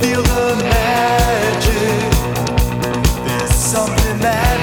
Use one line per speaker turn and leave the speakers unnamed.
Feel the magic. There's something that